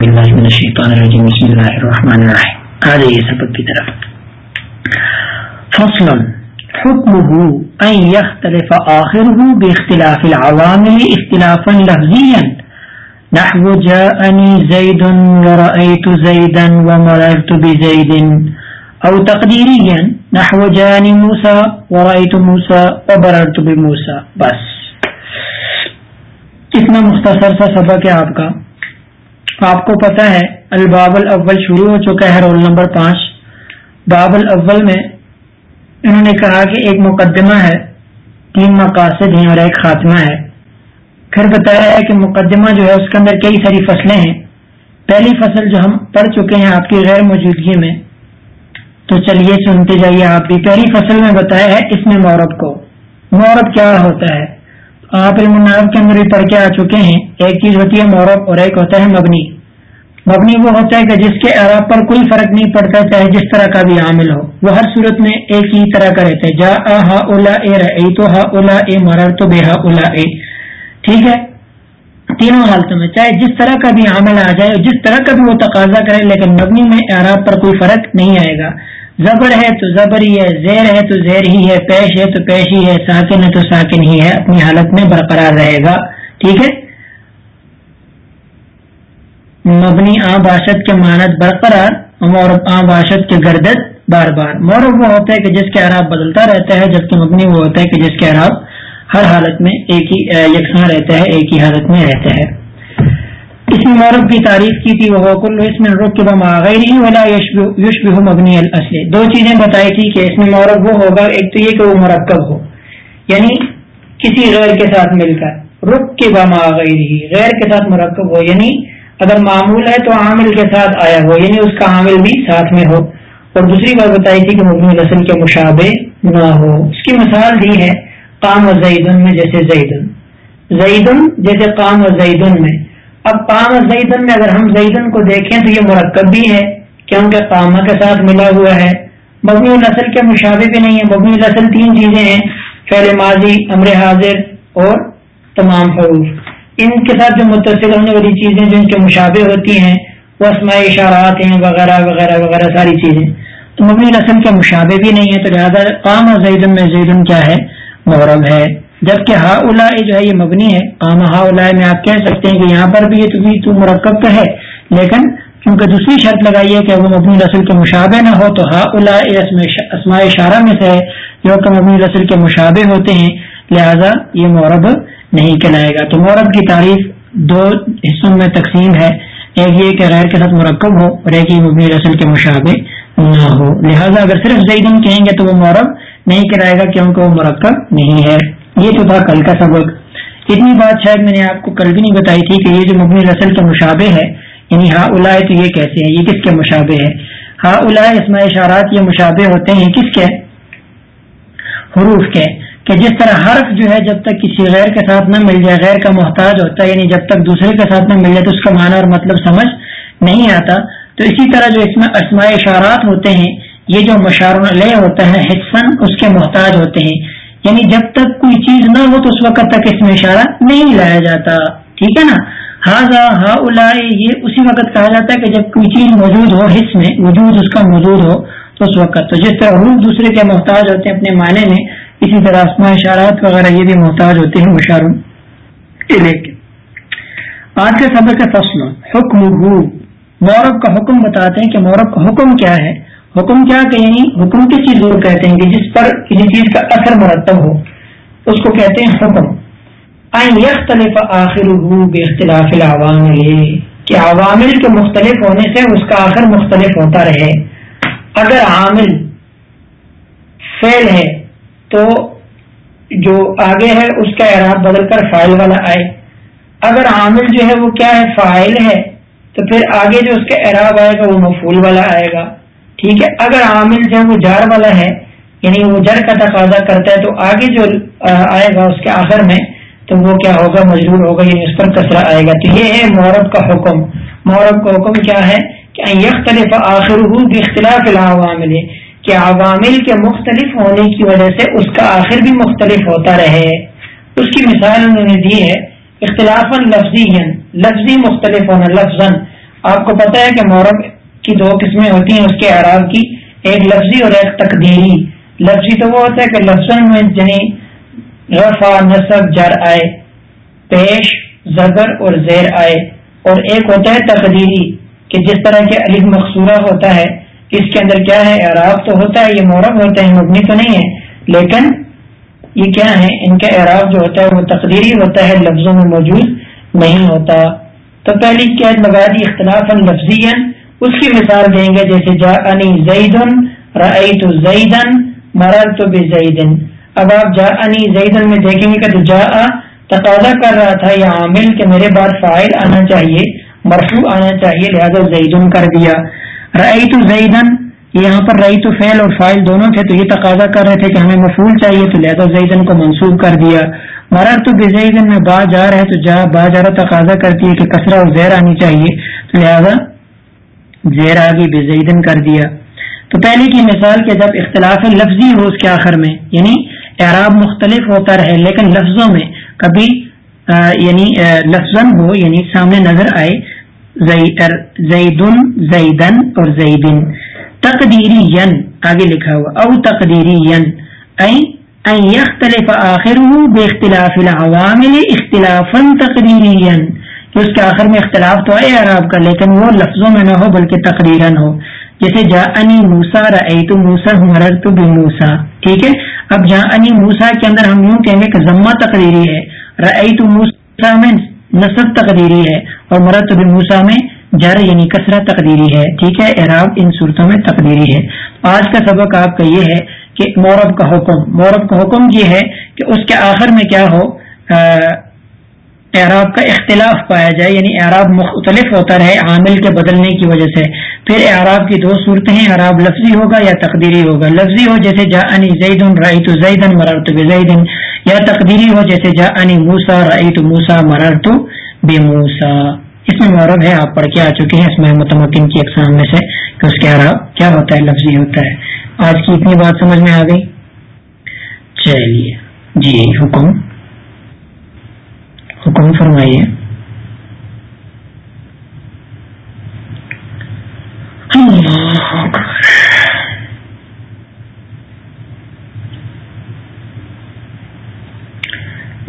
بالله من الشيطان الرجيم. بسم الله الرحمن الرحيم. هذا هي سبب کی طرف فصل. حكمه أن يختلف آخره باختلاف العوامل اختلافا لفظيا. نحو جاءني زيد ورأيت زيدا ومررت بزيد. أو تقديريا نحو جاءني موسى ورأيت موسى وبررت بموسى. بس. اتنا مختصر سا سبق ہے آپ کا. آپ کو پتا ہے، الباب الاول شروع ہو چکا ہے رول نمبر پانچ۔ باب الاول میں انہوں نے کہا کہ ایک مقدمہ ہے، تین مقاصد ہیں اور ایک خاتمہ ہے۔ پھر بتایا ہے کہ مقدمہ جو ہے، اس کے اندر کئی ساری فصلیں ہیں۔ پہلی فصل جو ہم پڑھ چکے ہیں آپ کی غیر موجودگی میں، تو چلیے سنتے جائیے آپ بھی پہلی فصل میں بتایا ہے اس میں مورب کو۔ مورب کیا ہوتا ہے؟ آپ علم کے اندر بھی پڑھ کے آ چکے ہیں۔ ایک چیز ہوتی ہے مورب اور ایک ہوتا ہے مبنی۔ مبنی وہ ہوتا ہے کہ جس کے اعراب پر کوئی فرق نہیں پڑتا، چاہے جس طرح کا بھی عامل ہو۔ وہ ہر صورت میں ایک ہی طرح کا رہتا ہے۔ جا ہا اولا اے رئی تو ہا اولا اے مرر تو بے ہا اولا اے۔ ٹھیک ہے؟ تینوں حالتوں میں، چاہے جس طرح کا بھی عامل آ جائے، جس طرح کا بھی وہ تقاضا کرے، لیکن مبنی میں اعراب پر کوئی فرق نہیں آئے گا۔ زبر ہے تو زبر ہی ہے، زیر ہے تو زیر ہی ہے، پیش ہے تو پیش ہی ہے، ساکن ہے تو ساکن ہی ہے، اپنی حالت میں برقرار رہے گا۔ ٹھیک ہے؟ مبنی آ باشد کے مانت برقرار مورب آ باشد کے گردت بار بار۔ مورب وہ ہوتا ہے کہ جس کے عراب بدلتا رہتا ہے، جبکہ مبنی وہ ہوتا ہے کہ جس کے عراب ہر حالت میں ایک ہی، یکساں رہتا ہے، ایک ہی حالت میں رہتا ہے۔ اس میں مورب کی تعریف کی تھی وہ کل اس میں رخ کے بما غیر ولا یشب مبنی الاصل دو چیزیں بتائی تھی کہ اس میں مورب وہ ہوگا، ایک تو یہ کہ وہ مرکب ہو یعنی کسی غیر کے ساتھ مل کر. رخ کے بما غیر ہی غیر کے ساتھ مرکب ہو یعنی اگر معمول ہے تو عامل کے ساتھ آیا ہو یعنی اس کا عامل بھی ساتھ میں ہو. اور دوسری بات بتائی تھی کہ مبنی الاصل کے مشابے نہ ہو. اس کی مثال دی ہے کام و زیدن میں، جیسے زیدن. زیدن جیسے کام و زیدن میں. اب قام زیدن میں اگر ہم زیدن کو دیکھیں تو یہ مرکب بھی ہے کیونکہ قامہ کے ساتھ ملا ہوا ہے۔ مبنی النسل کے مشابے بھی نہیں ہے مبنی النسل تین چیزیں ہیں، فعل ماضی، امر حاضر اور تمام حروف۔ ان کے ساتھ جو متصل ہونے والی چیزیں جو ان کے مشابے ہوتی ہیں، وہ اسماء اشارات ہیں، وغیرہ وغیرہ وغیرہ، ساری چیزیں۔ تو مبنی نسل کے مشابے بھی نہیں ہے تو لہٰذا قام اور زیدن میں زیدن کیا ہے؟ محرم ہے۔ جبکہ ہا الا جو ہے یہ مبنی ہے، قام ہا الا میں آپ کہہ سکتے ہیں کہ یہاں پر بھی یہ تو مرکب تو ہے، لیکن کیونکہ دوسری شرط لگائی ہے کہ وہ مبنی رسل کے مشابے نہ ہو تو ہا الا اسماء اشارہ میں سے ہے، جو کہ مبنی رسل کے مشابے ہوتے ہیں، لہذا یہ مورب نہیں کہلائے گا۔ تو مورب کی تعریف دو حصوں میں تقسیم ہے، ایک یہ کہ غیر کے ساتھ مرکب ہو اور ایک یہ مبنی رسل کے مشابے نہ ہو۔ لہذا اگر صرف زیدن کہیں گے تو وہ مورب نہیں کہلائے گا، کیونکہ وہ مرکب نہیں ہے۔ یہ تو تھا کل کا سبق۔ اتنی بات شاید میں نے آپ کو کل بھی نہیں بتائی تھی کہ یہ جو مبنی رسل کے مشابے ہے یعنی ہا الا تو یہ کیسے ہیں، یہ کس کے مشابے ہے ہا الا اسماء اشارات یہ مشابے ہوتے ہیں کس کے؟ حروف کے۔ کہ جس طرح حرف جو ہے جب تک کسی غیر کے ساتھ نہ مل جائے، غیر کا محتاج ہوتا ہے یعنی جب تک دوسرے کے ساتھ نہ مل جائے، تو اس کا معنی اور مطلب سمجھ نہیں آتا۔ تو اسی طرح جو اس میں اسماء اشارات ہوتے ہیں، یہ جو مشار علیہ ہوتا ہے، حصن اس کے محتاج ہوتے ہیں۔ یعنی جب تک کوئی چیز نہ ہو تو اس وقت تک اس میں اشارہ نہیں لایا جاتا۔ ٹھیک ہے نا؟ ہاضا ہا الا یہ اسی وقت کہا جاتا ہے کہ جب کوئی چیز موجود ہو، حص میں وجود اس کا موجود ہو، تو اس وقت۔ تو جس طرح روح دوسرے کے محتاج ہوتے ہیں اپنے معنی میں، اسی طرح آسما اشارات وغیرہ یہ بھی محتاج ہوتے ہیں مشاروں آج کے سبق کا فصل حکم مورب کا حکم بتاتے ہیں کہ مورب کا حکم کیا ہے۔ حکم کیا کہ حکم کس چیز کو کہتے ہیں کہ جس پر کسی چیز کا اثر مرتب ہو؟ اس کو کہتے ہیں حکم۔ یختلف آخر بے اختلاف العوامل۔ کہ عوامل کے مختلف ہونے سے اس کا آخر مختلف ہوتا رہے۔ اگر عامل فیل ہے تو جو آگے ہے اس کا اعراب بدل کر فائل والا آئے۔ اگر عامل جو ہے وہ کیا ہے؟ فائل ہے تو پھر آگے جو اس کا اعراب آئے گا وہ مفول والا آئے گا۔ ٹھیک ہے؟ اگر عامل جو ہے وہ جار والا ہے یعنی وہ جڑ کا تقاضا کرتا ہے، تو آگے جو آئے گا اس کے آخر میں، تو وہ کیا ہوگا؟ مجبور ہوگا یعنی اس پر کسرا آئے گا۔ تو یہ ہے مورب کا حکم۔ مورب کا حکم کیا ہے؟ کہ یختلف آخر اختلاف العوامل، کہ عوامل کے مختلف ہونے کی وجہ سے اس کا آخر بھی مختلف ہوتا رہے۔ اس کی مثال انہوں نے دی ہے اختلاف لفظی لفظی مختلف ہونا لفظ آپ کو پتا ہے کہ مورب کی دو قسمیں ہوتی ہیں، اس کے اعراب کی، ایک لفظی اور ایک تقدیری۔ لفظی تو وہ ہوتا ہے کہ لفظ میں یعنی رفع، نصب، جر آئے، پیش، زبر اور زیر آئے۔ اور ایک ہوتا ہے تقدیری، کہ جس طرح کے علی مقصورہ ہوتا ہے، اس کے اندر کیا ہے؟ اعراب تو ہوتا ہے، یہ مورب ہوتا ہے مبنی تو نہیں ہے۔ لیکن یہ کیا ہے؟ ان کا اعراب جو ہوتا ہے، وہ تقدیری ہوتا ہے، لفظوں میں موجود نہیں ہوتا۔ تو پہلی قید لگا دی اختلاف لفظی اس کی مثال دیں گے جیسے جا انی زیدن رعیت زیدن مرر تو بے زیدن اب آپ جا انی زیدن میں دیکھیں گے کہ جا تقاضا کر رہا تھا یا عامل کہ میرے بعد فائل آنا چاہیے، مرفوع آنا چاہیے، لہذا زیدن کر دیا۔ رعیت زیدن، یہاں پر رئی تو فیل اور فائل دونوں تھے تو یہ تقاضا کر رہے تھے کہ ہمیں مفول چاہیے تو لہذا زیدن کو منسوخ کر دیا۔ مرر تو بے زیدن میں با جا رہا ہے تو جا، با جا رہا تقاضا کرتی ہے کہ کثرہ اور زیر آنی چاہیے۔ تو لہذا زیر آگے بے زیدن کر دیا۔ تو پہلے کی مثال کے جب اختلاف لفظی ہو اس کے آخر میں یعنی اعراب مختلف ہوتا رہے، لیکن لفظوں میں کبھی یعنی لفظ ہو یعنی سامنے نظر آئے زیدن زیدن اور زیدن۔ تقدیری ین آگے لکھا ہوا، او تقدیری ین یختلف آخر بے اختلاف العوامل اختلافا تقدیری ین اس کے آخر میں اختلاف تو آئے عراب کا، لیکن وہ لفظوں میں نہ ہو بلکہ تقریرن ہو۔ جیسے، جا انی موسا رئی تو موسا مرر تو بے موسا ٹھیک ہے؟ اب جا انی موسا کے اندر ہم یوں کہیں گے کہ ضمہ تقریری ہے۔ رئی تو موسا میں نصب تقریری ہے اور مرت بن موسا میں جر یعنی کثرت تقدیری ہے۔ ٹھیک ہے؟ اعراب ان صورتوں میں تقدیری ہے۔ آج کا سبق آپ کا یہ ہے کہ مورب کا حکم۔ مورب کا حکم یہ ہے کہ اس کے آخر میں کیا ہو؟ اعراب کا اختلاف پایا جائے یعنی اعراب مختلف ہوتا رہے عامل کے بدلنے کی وجہ سے۔ پھر اعراب کی دو صورتیں ہیں، اعراب لفظی ہوگا یا تقدیری ہوگا۔ لفظی ہو جیسے جا انی زید رائی تو زیدن مرر تو یا تقدیری ہو جیسے جا انی موسا رائی تو موسا مرر تو بے موسا اس میں مورب ہے، آپ پڑھ کے آ چکے ہیں، اس میں متمکن کی اقسام میں سے کہ اس کے عراب کیا ہوتا ہے، لفظی ہوتا ہے۔ آج کی اتنی بات سمجھ میں آ گئی۔ چلیے جی حکم۔ حکم فرمائیے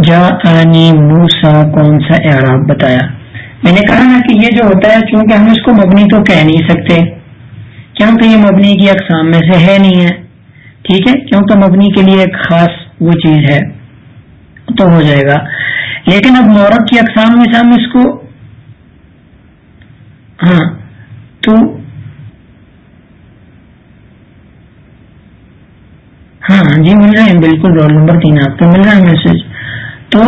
جا موسا کون سا اعراب بتایا؟ میں نے کہا نا کہ یہ جو ہوتا ہے چونکہ ہم اس کو مبنی تو کہہ نہیں سکتے۔ کیونکہ یہ مبنی کی اقسام میں سے ہے نہیں ہے؟ ٹھیک ہے کیونکہ مبنی کے لیے ایک خاص وہ چیز ہے، تو ہو جائے گا۔ لیکن اب مورب کی اقسام میں سے ہم اس کو ہاں تو ہاں, ہاں، جی مل رہے ہیں، بالکل رول نمبر تین آپ کو مل رہا ہے میسج تو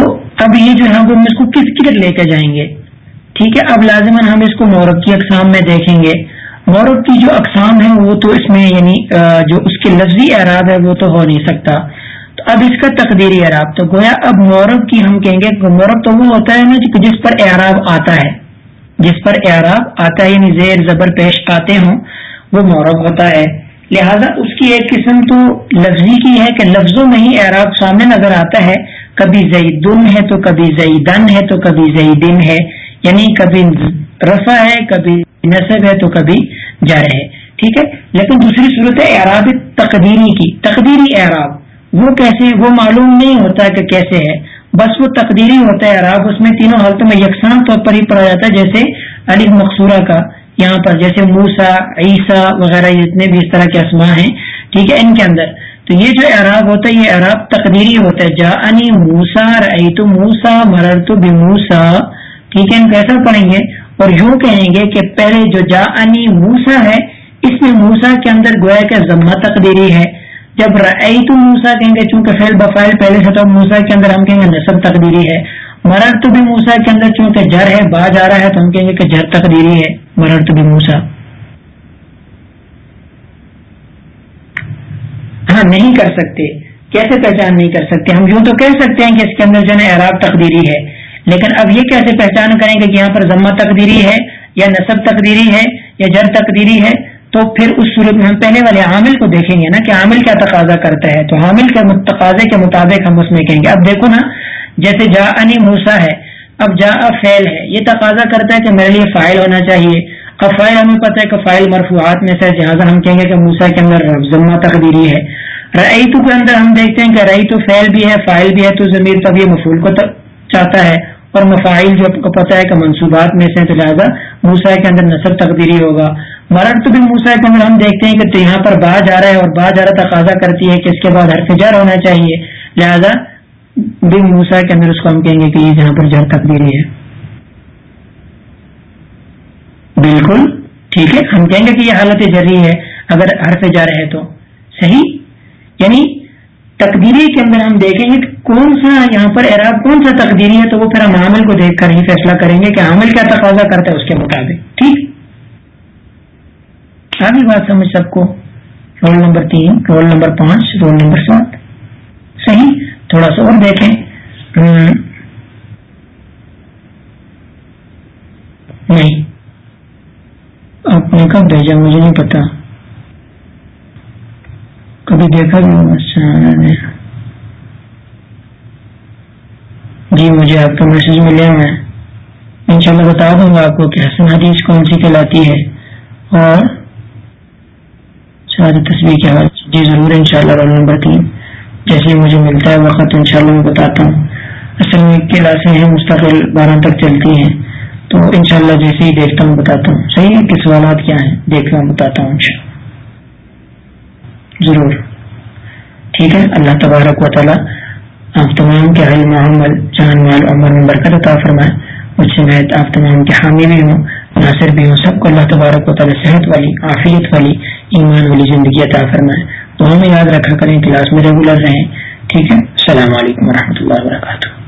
اب یہ جو ہے، ہم اس کو کس کی لے کے جائیں گے؟ ٹھیک ہے، اب لازمن ہم اس کو مورب کی اقسام میں دیکھیں گے۔ مورب کی جو اقسام ہے وہ تو اس میں یعنی جو اس کے لفظی اعراب ہے، وہ تو ہو نہیں سکتا۔ اب اس کا تقدیری اعراب تو گویا اب مورب کی ہم کہیں گے مورب تو وہ ہوتا ہے نا جس پر اعراب آتا ہے۔ جس پر اعراب آتا ہے یعنی زیر زبر پیش آتے ہوں، وہ مورب ہوتا ہے۔ لہذا اس کی ایک قسم تو لفظی کی ہے کہ لفظوں میں ہی اعراب سامنے نظر آتا ہے۔ کبھی زیدن ہے تو کبھی زیدن ہے تو کبھی زیدن ہے۔ یعنی کبھی رفع ہے، کبھی نصب ہے تو کبھی جر ہے۔ ٹھیک ہے؟ لیکن دوسری صورت ہے اعراب تقدیری کی۔ تقدیری اعراب۔ وہ کیسے وہ معلوم نہیں ہوتا کہ کیسے ہے بس وہ تقدیری ہوتا ہے اعراب اس میں تینوں حالتوں میں یکساں طور پر ہی پڑا جاتا ہے، جیسے علی مقصورہ کا یہاں پر، جیسے موسا عیسیٰ وغیرہ جتنے بھی اس طرح کے اسما ہیں، ٹھیک ہے، ان کے اندر۔ تو یہ جو اعراب ہوتا ہے، یہ اعراب تقدیری ہوتا ہے۔ جا انی موسا رئی تو موسا مرر تو بھی موسا ٹھیک ہے، ان کو ایسا پڑھیں گے اور یوں کہیں گے کہ پہلے جو جا انی موسا ہے، اس میں موسا کے اندر گویا کا ضمہ تقدیری ہے۔ جب رئی تو موسا کہیں گے چونکہ فیل بفائل پہلے سے تو موسا کے اندر ہم کہیں گے نصب تقدیری ہے۔ مرر تو بھی موسا کے اندر چونکہ جر ہے، با جا رہا ہے، تو ہم کہیں گے کہ جر تقدیری ہے مرر تو بھی موسا ہاں نہیں کر سکتے۔ کیسے پہچان نہیں کر سکتے؟ ہم یوں تو کہہ سکتے ہیں کہ اس کے اندر جو ہے اعراب تقدیری ہے۔ لیکن اب یہ کیسے پہچان کریں گے کہ یہاں پر ضمہ تقدیری ہے یا نصب تقدیری ہے یا جر تقدیری ہے؟ تو پھر اس صورت میں ہم پہلے والے عامل کو دیکھیں گے نا کہ عامل کیا تقاضا کرتا ہے۔ تو عامل کے تقاضے کے مطابق ہم اس میں کہیں گے۔ اب دیکھو نا، جیسے جا انی موسا ہے، اب جا فیل ہے۔ یہ تقاضا کرتا ہے کہ میرے لیے فائل ہونا چاہیے۔ اب فائل ہمیں پتہ ہے کہ فائل مرفوعات میں سے جہاز ہم کہیں گے کہ موسا کے اندر ضمہ تقدیری ہے۔ رعیتو کے اندر ہم دیکھتے ہیں کہ رعی تو فیل بھی ہے فائل بھی ہے، تو ضمیر تب یہ مفول کو چاہتا ہے۔ اور مفائل جو کو پتہ ہے کہ منصوبات میں سے تو لہٰذا موسا کے اندر نصر تقدیری ہوگا۔ مرد تو بھی موسا کے اندر ہم دیکھتے ہیں کہ تو یہاں پر با جا رہا ہے اور با جا رہا تقاضا کرتی ہے کہ اس کے بعد حرف جر ہونا چاہیے۔ لہذا بن موسا کے اندر اس کو ہم کہیں گے کہ یہ جہاں پر جر تقدیری ہے۔ بالکل ٹھیک ہے، ہم کہیں گے کہ یہ حالت جری ہے۔ اگر حرف جر ہے تو صحیح؟ یعنی تقدیری کے اندر ہم دیکھیں گے کہ کون سا یہاں پر اعراب، کون سا تقدیری ہے، تو وہ پھر ہم عامل کو دیکھ کر ہی فیصلہ کریں گے کہ عامل کیا تقاضا کرتا ہے اس کے مطابق، ٹھیک؟ آگے بات سمجھ سب کو؟ رول نمبر تین، رول نمبر پانچ، رول نمبر سات۔ صحیح؟ تھوڑا سا اور دیکھیں۔ نہیں۔ آپ نے کب بھیجا؟ مجھے نہیں پتا۔ کبھی دیکھا بھی جی مجھے آپ کا میسج ملے میں ان شاء اللہ بتا دوں گا آپ کو کہ حسن حدیث کون سی کہلاتی ہے۔ اور ساری تصویر کے حوالے جی ضرور ان شاء اللہ رول نمبر تین۔ جیسے مجھے ملتا ہے وقت ان شاء اللہ میں بتاتا ہوں۔ اصل میں کلاسیں ہیں، مستقل بارہ تک چلتی ہیں۔ تو ان شاء اللہ جیسے ہی دیکھتا ہوں، بتاتا ہوں۔ صحیح ہے کہ سوالات کیا ہیں؟ دیکھ کر بتاتا ہوں ان شاء اللہ ضرور۔ ٹھیک ہے؟ اللہ تبارک و تعالیٰ آپ تمام کے علم عمل، جان مال، عمر میں برکت عطا فرمائے۔ مجھ سے میں آپ تمام کے حامی بھی ہوں، ناصر بھی ہوں، سب کو اللہ تبارک و تعالیٰ صحت والی، عافیت والی، ایمان والی زندگی عطا فرمائے۔ تو ہمیں یاد رکھا کریں کلاس میں ریگولر رہیں۔ ٹھیک ہے؟ السلام علیکم و اللہ وبرکاتہ۔